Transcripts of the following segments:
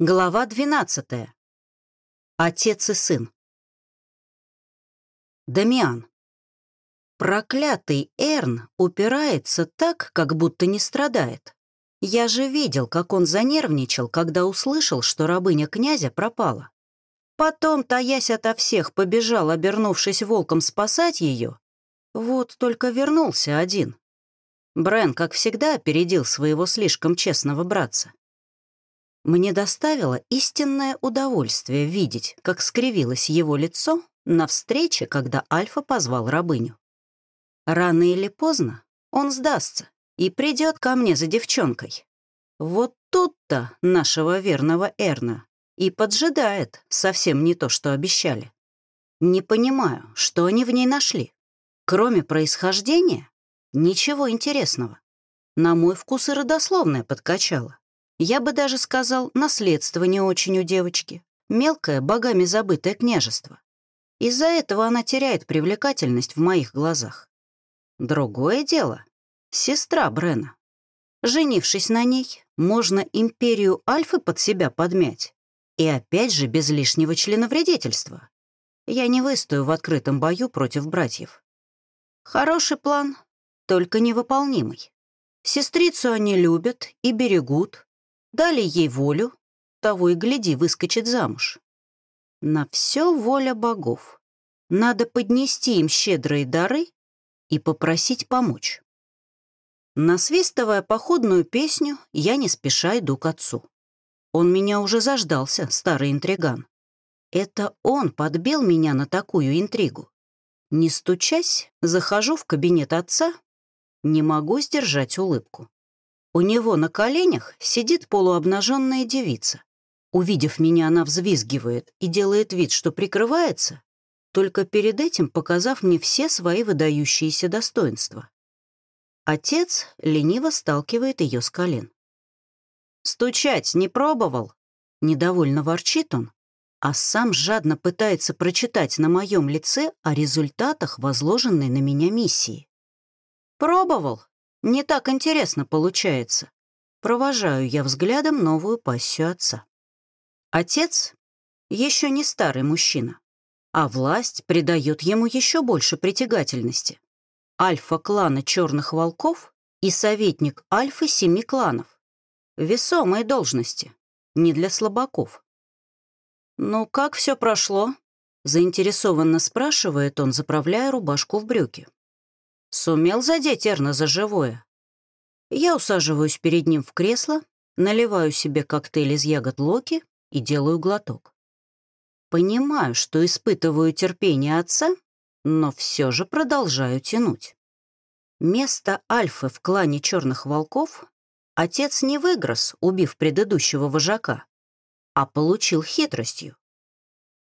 Глава 12. Отец и сын. Дамиан. Проклятый Эрн упирается так, как будто не страдает. Я же видел, как он занервничал, когда услышал, что рабыня князя пропала. Потом, таясь ото всех, побежал, обернувшись волком, спасать ее. Вот только вернулся один. Брен, как всегда, опередил своего слишком честного братца. Мне доставило истинное удовольствие видеть, как скривилось его лицо на встрече, когда Альфа позвал рабыню. Рано или поздно он сдастся и придет ко мне за девчонкой. Вот тут-то нашего верного Эрна и поджидает совсем не то, что обещали. Не понимаю, что они в ней нашли. Кроме происхождения, ничего интересного. На мой вкус и родословное подкачало. Я бы даже сказал, наследство не очень у девочки. Мелкое, богами забытое княжество. Из-за этого она теряет привлекательность в моих глазах. Другое дело — сестра Брена. Женившись на ней, можно империю Альфы под себя подмять. И опять же без лишнего членовредительства. Я не выстою в открытом бою против братьев. Хороший план, только невыполнимый. Сестрицу они любят и берегут, Дали ей волю, того и гляди, выскочит замуж. На все воля богов. Надо поднести им щедрые дары и попросить помочь. Насвистывая походную песню, я не спеша иду к отцу. Он меня уже заждался, старый интриган. Это он подбил меня на такую интригу. Не стучась, захожу в кабинет отца, не могу сдержать улыбку. У него на коленях сидит полуобнаженная девица. Увидев меня, она взвизгивает и делает вид, что прикрывается, только перед этим показав мне все свои выдающиеся достоинства. Отец лениво сталкивает ее с колен. «Стучать не пробовал?» Недовольно ворчит он, а сам жадно пытается прочитать на моем лице о результатах возложенной на меня миссии. «Пробовал», не так интересно получается. Провожаю я взглядом новую пассию отца. Отец еще не старый мужчина, а власть придает ему еще больше притягательности. Альфа клана черных волков и советник альфы семи кланов. Весомые должности, не для слабаков. «Ну, как все прошло?» — заинтересованно спрашивает он, заправляя рубашку в брюки. Сумел задеть Эрна за живое. Я усаживаюсь перед ним в кресло, наливаю себе коктейль из ягод Локи и делаю глоток. Понимаю, что испытываю терпение отца, но все же продолжаю тянуть. Место Альфы в клане черных волков отец не выгрыз, убив предыдущего вожака, а получил хитростью.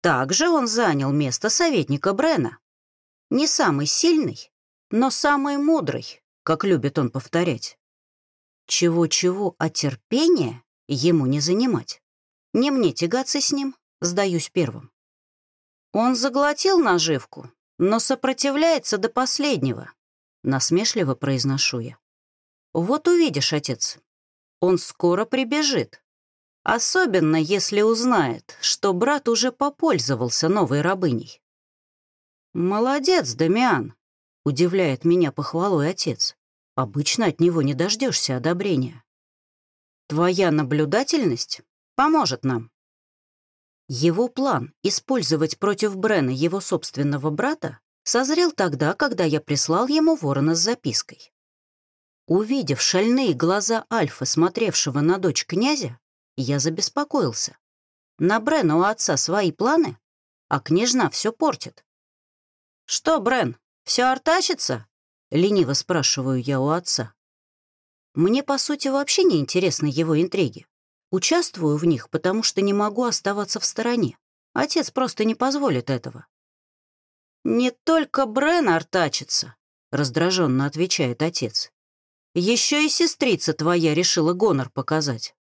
Также он занял место советника Брена. Не самый сильный, но самый мудрый, как любит он повторять. Чего-чего, а терпения ему не занимать. Не мне тягаться с ним, сдаюсь первым. Он заглотил наживку, но сопротивляется до последнего, насмешливо произношу я. Вот увидишь, отец, он скоро прибежит. Особенно, если узнает, что брат уже попользовался новой рабыней. «Молодец, Дамиан», Удивляет меня похвалой отец. Обычно от него не дождешься одобрения. Твоя наблюдательность поможет нам. Его план использовать против Брена его собственного брата созрел тогда, когда я прислал ему ворона с запиской. Увидев шальные глаза Альфа, смотревшего на дочь князя, я забеспокоился. На Брена у отца свои планы, а княжна все портит. «Что, Брен, «Все артачится?» — лениво спрашиваю я у отца. Мне, по сути, вообще не интересны его интриги. Участвую в них, потому что не могу оставаться в стороне. Отец просто не позволит этого. «Не только Брен артачится», — раздраженно отвечает отец. «Еще и сестрица твоя решила гонор показать».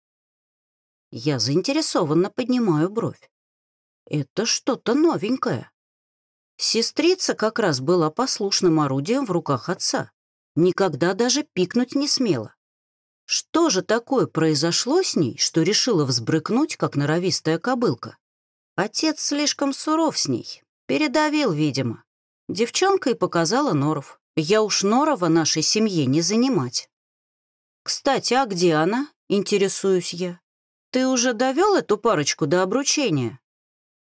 Я заинтересованно поднимаю бровь. Это что-то новенькое. Сестрица как раз была послушным орудием в руках отца. Никогда даже пикнуть не смела. Что же такое произошло с ней, что решила взбрыкнуть, как норовистая кобылка? Отец слишком суров с ней, передавил, видимо. Девчонка и показала норов. Я уж норова нашей семье не занимать. Кстати, а где она? Интересуюсь я. Ты уже довел эту парочку до обручения?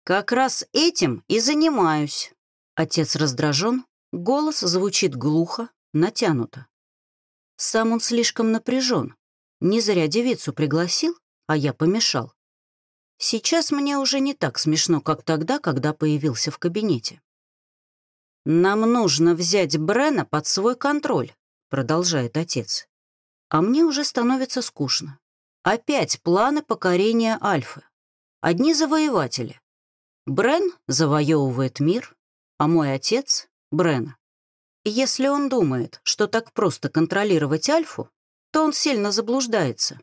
Как раз этим и занимаюсь. Отец раздражен, голос звучит глухо, натянуто. Сам он слишком напряжен. Не зря девицу пригласил, а я помешал. Сейчас мне уже не так смешно, как тогда, когда появился в кабинете. «Нам нужно взять Брена под свой контроль», — продолжает отец. А мне уже становится скучно. Опять планы покорения Альфы. Одни завоеватели. Брен завоевывает мир, а мой отец — Брена. Если он думает, что так просто контролировать Альфу, то он сильно заблуждается.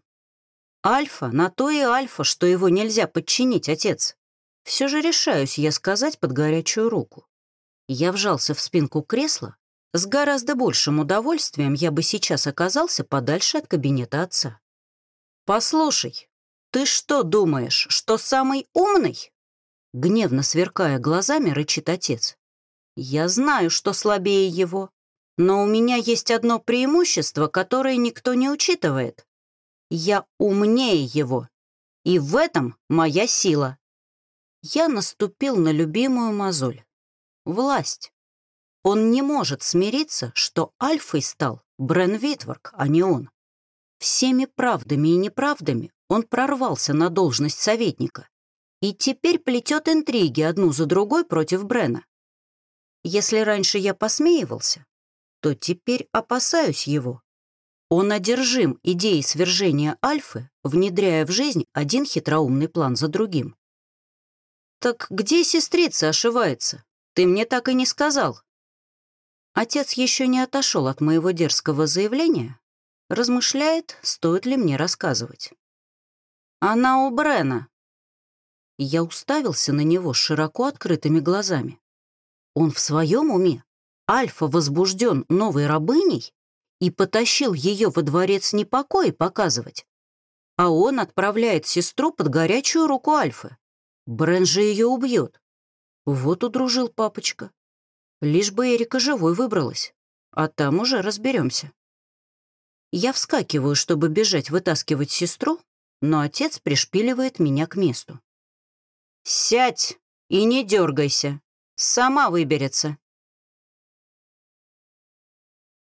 Альфа на то и Альфа, что его нельзя подчинить, отец. Все же решаюсь я сказать под горячую руку. Я вжался в спинку кресла. С гораздо большим удовольствием я бы сейчас оказался подальше от кабинета отца. «Послушай, ты что думаешь, что самый умный?» Гневно сверкая глазами, рычит отец. «Я знаю, что слабее его, но у меня есть одно преимущество, которое никто не учитывает. Я умнее его, и в этом моя сила». Я наступил на любимую мозоль власть. Он не может смириться, что альфой стал Брен Витворк, а не он. Всеми правдами и неправдами он прорвался на должность советника и теперь плетет интриги одну за другой против Брена. Если раньше я посмеивался, то теперь опасаюсь его. Он одержим идеей свержения Альфы, внедряя в жизнь один хитроумный план за другим. Так где сестрица ошивается? Ты мне так и не сказал». Отец еще не отошел от моего дерзкого заявления, размышляет, стоит ли мне рассказывать. «Она у Брена». Я уставился на него широко открытыми глазами. Он в своем уме? Альфа возбужден новой рабыней и потащил ее во дворец непокоя показывать. А он отправляет сестру под горячую руку Альфы. Брен же ее убьет. Вот удружил папочка. Лишь бы Эрика живой выбралась, а там уже разберемся. Я вскакиваю, чтобы бежать вытаскивать сестру, но отец пришпиливает меня к месту. «Сядь и не дергайся, сама выберется»,